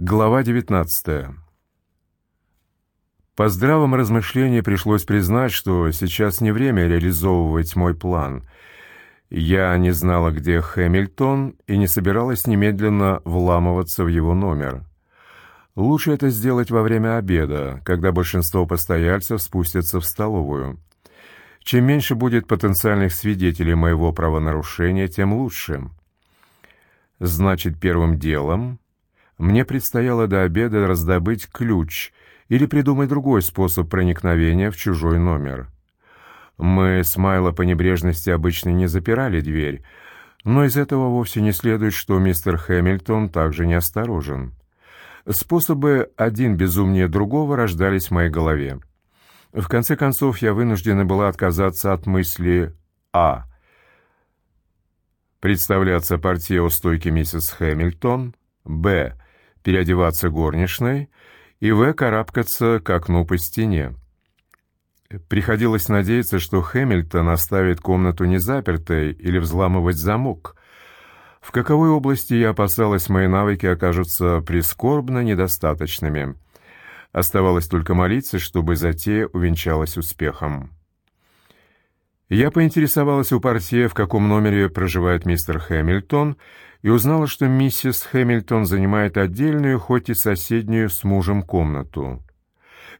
Глава 19. По здравом размышлении пришлось признать, что сейчас не время реализовывать мой план. Я не знала, где Хэмилтон, и не собиралась немедленно вламываться в его номер. Лучше это сделать во время обеда, когда большинство постояльцев спустятся в столовую. Чем меньше будет потенциальных свидетелей моего правонарушения, тем лучше. Значит, первым делом мне предстояло до обеда раздобыть ключ или придумать другой способ проникновения в чужой номер. Мы с Майло по небрежности обычно не запирали дверь, но из этого вовсе не следует, что мистер Хэмилтон также неосторожен. Способы один безумнее другого рождались в моей голове. В конце концов, я вынуждена была отказаться от мысли «А». Представляться портье у стойки миссис Хэмилтон, «Б» переодеваться горничной и В. карабкаться к окну по стене. Приходилось надеяться, что Хэмилтон оставит комнату незапертой или взламывать замок. В каковой области я опасалась, мои навыки окажутся прискорбно недостаточными. Оставалось только молиться, чтобы затея увенчалась успехом. Я поинтересовалась у портье, в каком номере проживает мистер Хэмилтон, и узнала, что миссис Хэмилтон занимает отдельную, хоть и соседнюю с мужем комнату.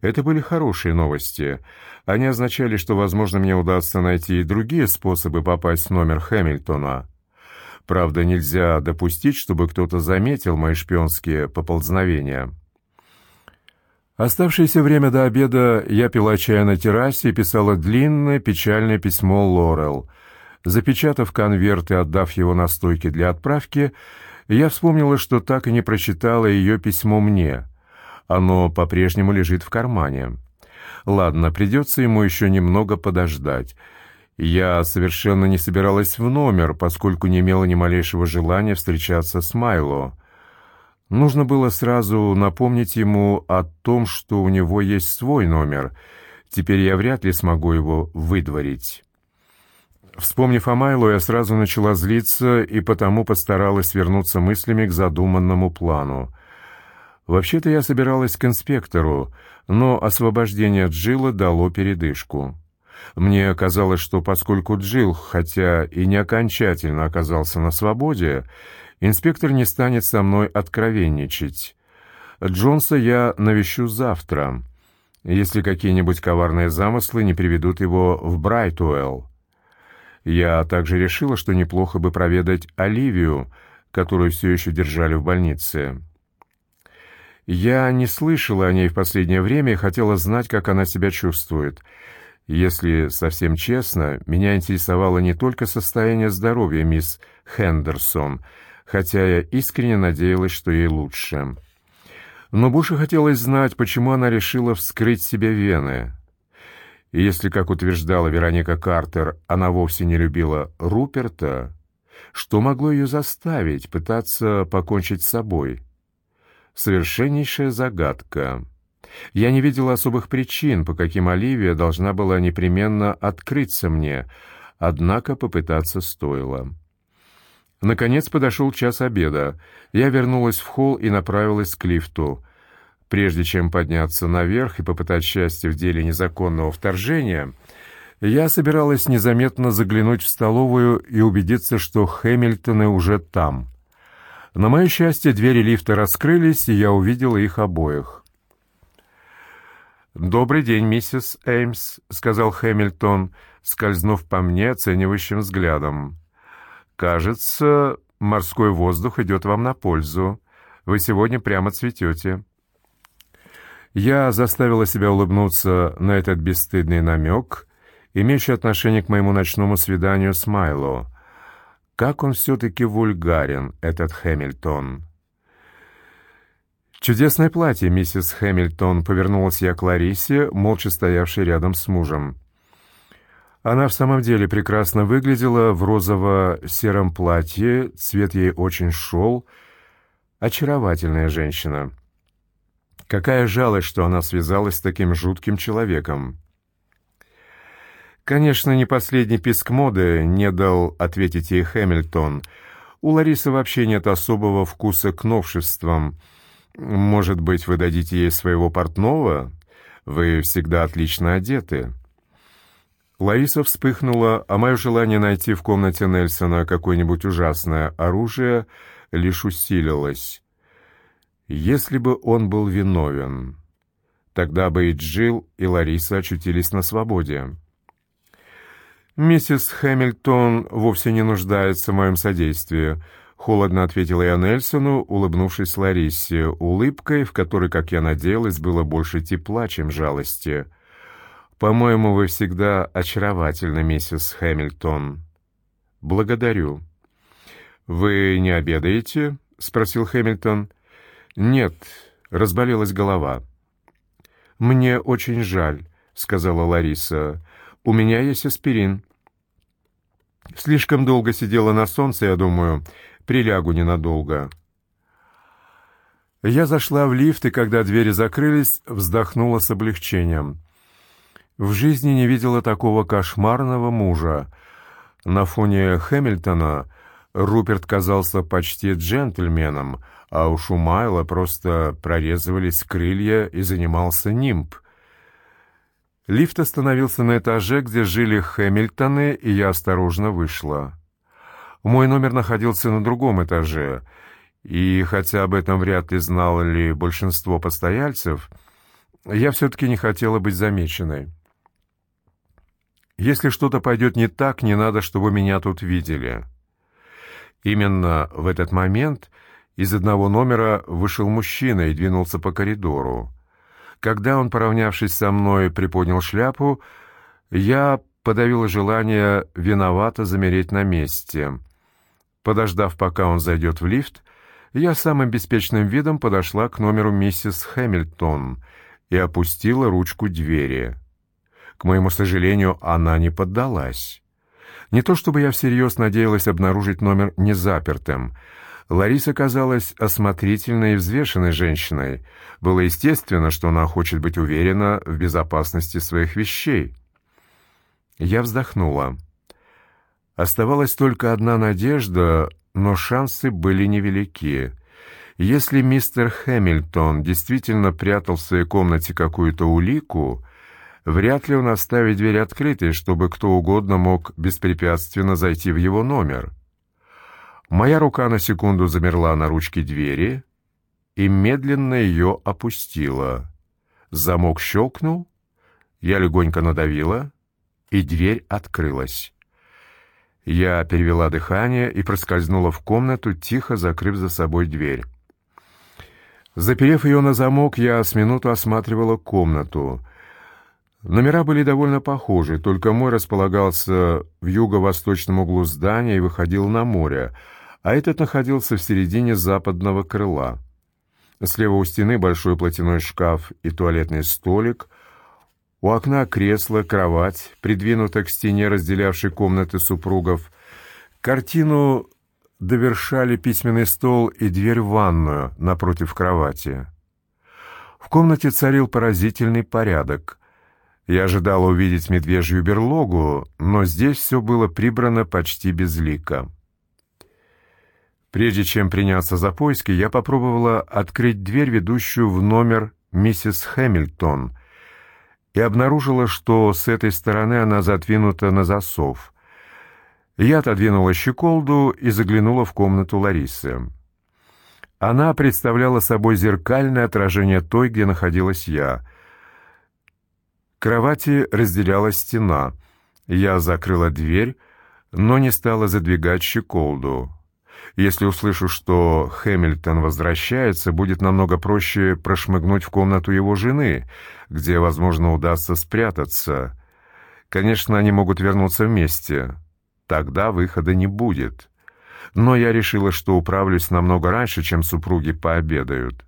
Это были хорошие новости. Они означали, что, возможно, мне удастся найти и другие способы попасть в номер Хэмилтона. Правда, нельзя допустить, чтобы кто-то заметил мои шпионские поползновения. Оставшееся время до обеда я пила чай на террасе и писала длинное печальное письмо Лорел — Запечатав конверт и отдав его на стойке для отправки, я вспомнила, что так и не прочитала ее письмо мне. Оно по-прежнему лежит в кармане. Ладно, придется ему еще немного подождать. Я совершенно не собиралась в номер, поскольку не имела ни малейшего желания встречаться с Майло. Нужно было сразу напомнить ему о том, что у него есть свой номер. Теперь я вряд ли смогу его выдворить. Вспомнив о Майло, я сразу начала злиться и потому постаралась вернуться мыслями к задуманному плану. Вообще-то я собиралась к инспектору, но освобождение Джилла дало передышку. Мне казалось, что поскольку Джилл, хотя и не окончательно оказался на свободе, инспектор не станет со мной откровенничать. Джонса я навещу завтра, если какие-нибудь коварные замыслы не приведут его в Брайтуэлл. Я также решила, что неплохо бы проведать Оливию, которую все еще держали в больнице. Я не слышала о ней в последнее время и хотела знать, как она себя чувствует. Если совсем честно, меня интересовало не только состояние здоровья мисс Хендерсон, хотя я искренне надеялась, что ей лучше. Но больше хотелось знать, почему она решила вскрыть себе вены. И если, как утверждала Вероника Картер, она вовсе не любила Руперта, что могло ее заставить пытаться покончить с собой? Совершеннейшая загадка. Я не видела особых причин, по каким Оливия должна была непременно открыться мне, однако попытаться стоило. Наконец подошел час обеда. Я вернулась в холл и направилась к лифту. Прежде чем подняться наверх и попытать счастье в деле незаконного вторжения, я собиралась незаметно заглянуть в столовую и убедиться, что Хэмилтоны уже там. На мое счастье, двери лифта раскрылись, и я увидела их обоих. «Добрый день, миссис Эймс», — сказал Хэмилтон, скользнув по мне оценивающим взглядом. «Кажется, морской воздух идет вам на пользу. Вы сегодня прямо цветете». Я заставила себя улыбнуться на этот бесстыдный намек, имеющий отношение к моему ночному свиданию с Майло. Как он все-таки вульгарен, этот Хэмилтон. «Чудесное платье, миссис Хэмилтон», — повернулась я к Ларисе, молча стоявшей рядом с мужем. Она в самом деле прекрасно выглядела в розово-сером платье, цвет ей очень шел. Очаровательная женщина. Какая жалость, что она связалась с таким жутким человеком. Конечно, не последний писк моды не дал ответить ей Хэмилтон. У Ларисы вообще нет особого вкуса к новшествам. Может быть, вы дадите ей своего портного? Вы всегда отлично одеты». Лариса вспыхнула, а мое желание найти в комнате Нельсона какое-нибудь ужасное оружие лишь усилилось. Если бы он был виновен, тогда бы и Джилл, и Лариса очутились на свободе. «Миссис Хэмилтон вовсе не нуждается в моем содействии», — холодно ответила я Нельсону, улыбнувшись Ларисе, улыбкой, в которой, как я надеялась, было больше тепла, чем жалости. «По-моему, вы всегда очаровательны, миссис Хэмилтон». «Благодарю». «Вы не обедаете?» — спросил Хэмилтон. «Нет, разболелась голова». «Мне очень жаль», — сказала Лариса. «У меня есть аспирин». Слишком долго сидела на солнце, я думаю, прилягу ненадолго. Я зашла в лифт, и когда двери закрылись, вздохнула с облегчением. В жизни не видела такого кошмарного мужа. На фоне Хэмилтона Руперт казался почти джентльменом, а у Майла просто прорезывались крылья и занимался нимб — Лифт остановился на этаже, где жили Хэмилтоны, и я осторожно вышла. Мой номер находился на другом этаже, и хотя об этом вряд ли знало ли большинство постояльцев, я все-таки не хотела быть замеченной. Если что-то пойдет не так, не надо, чтобы меня тут видели. Именно в этот момент из одного номера вышел мужчина и двинулся по коридору. Когда он, поравнявшись со мной, приподнял шляпу, я подавила желание виновато замереть на месте. Подождав, пока он зайдет в лифт, я самым беспечным видом подошла к номеру миссис Хэмилтон и опустила ручку двери. К моему сожалению, она не поддалась. Не то чтобы я всерьез надеялась обнаружить номер незапертым — Лариса казалась осмотрительной и взвешенной женщиной. Было естественно, что она хочет быть уверена в безопасности своих вещей. Я вздохнула. Оставалась только одна надежда, но шансы были невелики. Если мистер Хэмилтон действительно прятал в своей комнате какую-то улику, вряд ли он оставит дверь открытой, чтобы кто угодно мог беспрепятственно зайти в его номер. Моя рука на секунду замерла на ручке двери и медленно ее опустила. Замок щелкнул, я легонько надавила, и дверь открылась. Я перевела дыхание и проскользнула в комнату, тихо закрыв за собой дверь. Заперев ее на замок, я с минуту осматривала комнату. Номера были довольно похожи, только мой располагался в юго-восточном углу здания и выходил на море — а этот находился в середине западного крыла. Слева у стены большой платяной шкаф и туалетный столик, у окна кресло, кровать, придвинута к стене, разделявшей комнаты супругов. Картину довершали письменный стол и дверь в ванную напротив кровати. В комнате царил поразительный порядок. Я ожидала увидеть медвежью берлогу, но здесь все было прибрано почти безлико. Прежде чем приняться за поиски, я попробовала открыть дверь, ведущую в номер миссис Хэмилтон, и обнаружила, что с этой стороны она задвинута на засов. Я отодвинула щеколду и заглянула в комнату Ларисы. Она представляла собой зеркальное отражение той, где находилась я. Кровати разделяла стена. Я закрыла дверь, но не стала задвигать щеколду. Если услышу, что Хэмилтон возвращается, будет намного проще прошмыгнуть в комнату его жены, где, возможно, удастся спрятаться. Конечно, они могут вернуться вместе. Тогда выхода не будет. Но я решила, что управлюсь намного раньше, чем супруги пообедают.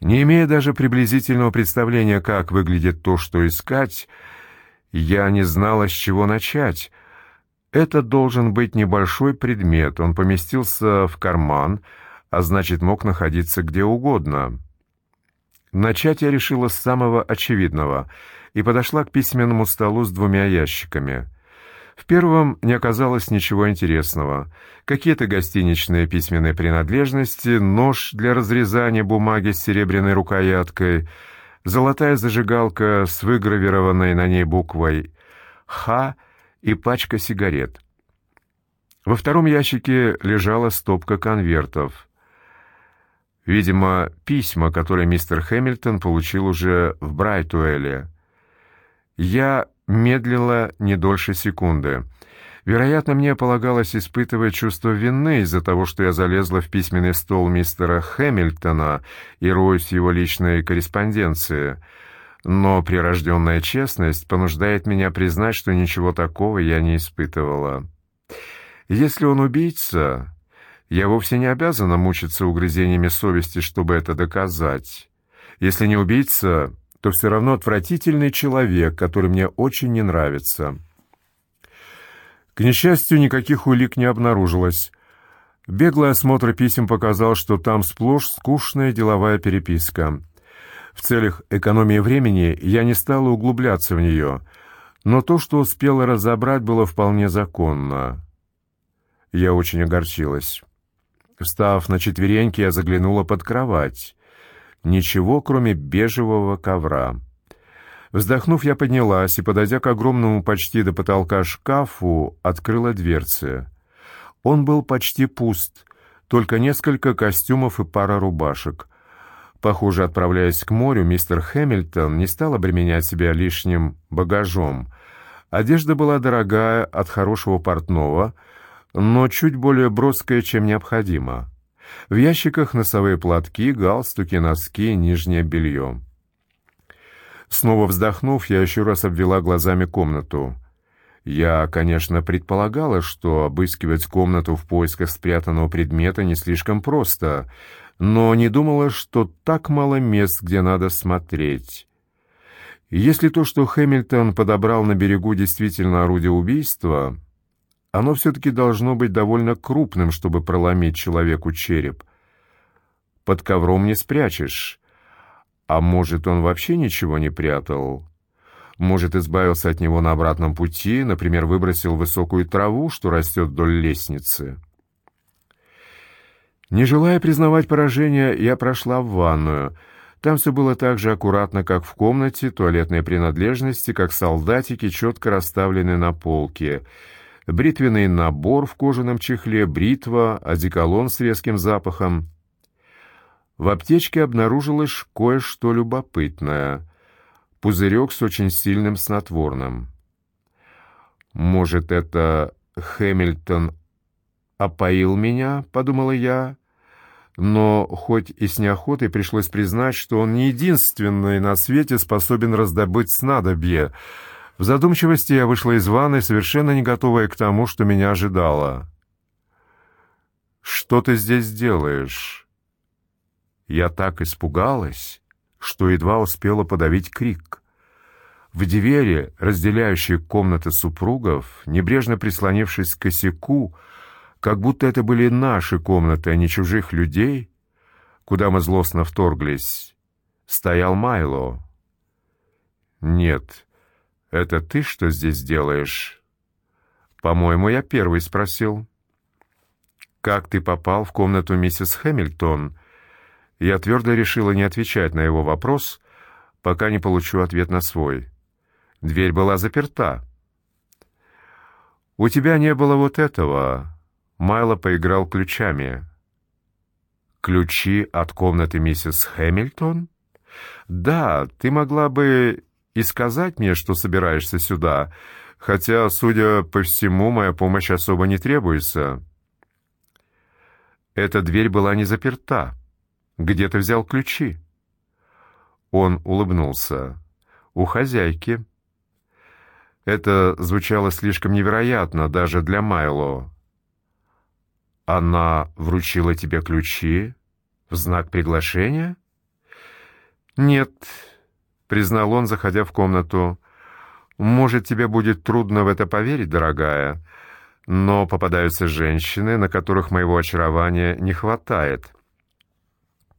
Не имея даже приблизительного представления, как выглядит то, что искать, я не знала, с чего начать — это должен быть небольшой предмет, он поместился в карман, а значит, мог находиться где угодно. Начать я решила с самого очевидного и подошла к письменному столу с двумя ящиками. В первом не оказалось ничего интересного. Какие-то гостиничные письменные принадлежности, нож для разрезания бумаги с серебряной рукояткой, золотая зажигалка с выгравированной на ней буквой «Х» и пачка сигарет. Во втором ящике лежала стопка конвертов. Видимо, письма, которые мистер Хэмилтон получил уже в Брайтуэле. Я медлила не дольше секунды. Вероятно, мне полагалось испытывать чувство вины из-за того, что я залезла в письменный стол мистера Хэмилтона и роюсь в его личной корреспонденции. Но прирожденная честность понуждает меня признать, что ничего такого я не испытывала. Если он убийца, я вовсе не обязана мучиться угрызениями совести, чтобы это доказать. Если не убийца, то все равно отвратительный человек, который мне очень не нравится. К несчастью, никаких улик не обнаружилось. Беглый осмотр писем показал, что там сплошь скучная деловая переписка. В целях экономии времени я не стала углубляться в нее, но то, что успела разобрать, было вполне законно. Я очень огорчилась. Встав на четвереньки, я заглянула под кровать. Ничего, кроме бежевого ковра. Вздохнув, я поднялась и, подойдя к огромному почти до потолка шкафу, открыла дверцы. Он был почти пуст, только несколько костюмов и пара рубашек. Похоже, отправляясь к морю, мистер Хэмилтон не стал обременять себя лишним багажом. Одежда была дорогая, от хорошего портного, но чуть более броская, чем необходимо. В ящиках носовые платки, галстуки, носки, нижнее белье. Снова вздохнув, я еще раз обвела глазами комнату. Я, конечно, предполагала, что обыскивать комнату в поисках спрятанного предмета не слишком просто, но не думала, что так мало мест, где надо смотреть. Если то, что Хэмилтон подобрал на берегу, действительно орудие убийства, оно все-таки должно быть довольно крупным, чтобы проломить человеку череп. Под ковром не спрячешь. А может, он вообще ничего не прятал? Может, избавился от него на обратном пути, например, выбросил высокую траву, что растет вдоль лестницы? Не желая признавать поражение, я прошла в ванную. Там все было так же аккуратно, как в комнате, туалетные принадлежности, как солдатики, четко расставлены на полке — бритвенный набор в кожаном чехле, бритва, одеколон с резким запахом. В аптечке обнаружилось кое-что любопытное. Пузырек с очень сильным снотворным. «Может, это Хэмилтон опоил меня?» — подумала я. Но хоть и с неохотой пришлось признать, что он не единственный на свете способен раздобыть снадобье — в задумчивости я вышла из ванной, совершенно не готовая к тому, что меня ожидало. «Что ты здесь делаешь?» Я так испугалась, что едва успела подавить крик. В двери, разделяющей комнаты супругов, небрежно прислонившись к косяку, как будто это были наши комнаты, а не чужих людей, куда мы злостно вторглись, стоял Майло. Нет, «Это ты что здесь делаешь?» «По-моему, я первый спросил». «Как ты попал в комнату миссис Хэмилтон?» Я твердо решила не отвечать на его вопрос, пока не получу ответ на свой. Дверь была заперта. «У тебя не было вот этого...» Майло поиграл ключами. «Ключи от комнаты миссис Хэмилтон?» «Да, ты могла бы и сказать мне, что собираешься сюда, хотя, судя по всему, моя помощь особо не требуется. Эта дверь была не заперта. Где ты взял ключи? Он улыбнулся. У хозяйки. Это звучало слишком невероятно даже для Майло. Она вручила тебе ключи в знак приглашения? Нет, — признал он, заходя в комнату. «Может, тебе будет трудно в это поверить, дорогая, но попадаются женщины, на которых моего очарования не хватает».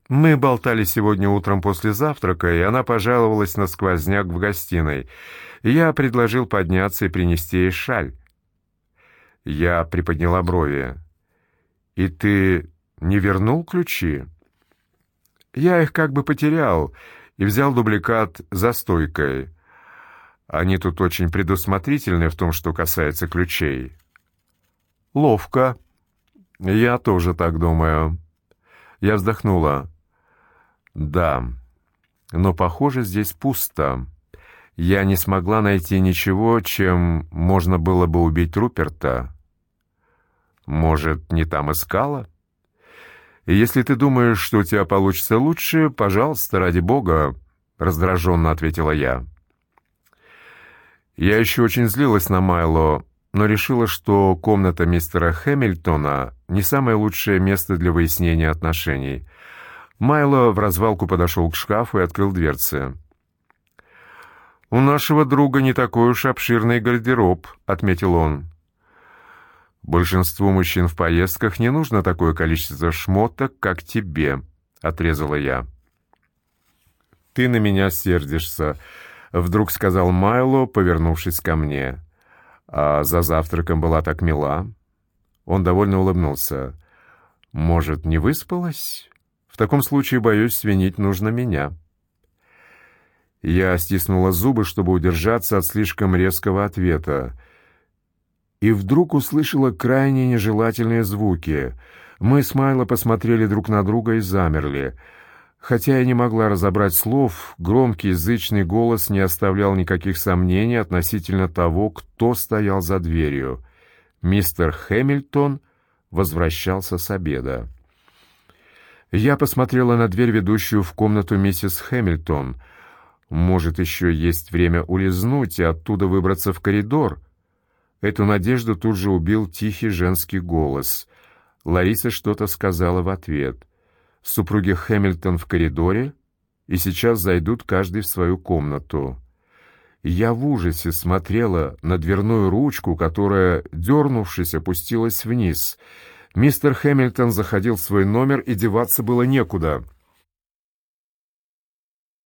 Мы болтали сегодня утром после завтрака, и она пожаловалась на сквозняк в гостиной. Я предложил подняться и принести ей шаль. Я приподняла брови. «И ты не вернул ключи?» «Я их как бы потерял и взял дубликат за стойкой. Они тут очень предусмотрительны в том, что касается ключей». «Ловко. Я тоже так думаю». Я вздохнула. «Да, но, похоже, здесь пусто. Я не смогла найти ничего, чем можно было бы убить Руперта. Может, не там искала? Если ты думаешь, что у тебя получится лучше, пожалуйста, ради бога, раздраженно ответила я. Я еще очень злилась на Майло, но решила, что комната мистера Хэмилтона не самое лучшее место для выяснения отношений. Майло в развалку подошел к шкафу и открыл дверцы. «У нашего друга не такой уж обширный гардероб», — отметил он. «Большинству мужчин в поездках не нужно такое количество шмоток, как тебе», — отрезала я. «Ты на меня сердишься», — вдруг сказал Майло, повернувшись ко мне. «А за завтраком была так мила». Он довольно улыбнулся. «Может, не выспалась? В таком случае, боюсь, свинить нужно меня». Я стиснула зубы, чтобы удержаться от слишком резкого ответа и вдруг услышала крайне нежелательные звуки. Мы с Майло посмотрели друг на друга и замерли. Хотя я не могла разобрать слов, громкий язычный голос не оставлял никаких сомнений относительно того, кто стоял за дверью. Мистер Хэмилтон возвращался с обеда. Я посмотрела на дверь, ведущую в комнату миссис Хэмилтон. Может, еще есть время улизнуть и оттуда выбраться в коридор — Эту надежду тут же убил тихий женский голос. Лариса что-то сказала в ответ. Супруги Хэмилтон в коридоре, и сейчас зайдут каждый в свою комнату. Я в ужасе смотрела на дверную ручку, которая, дернувшись, опустилась вниз. Мистер Хэмилтон заходил в свой номер, и деваться было некуда —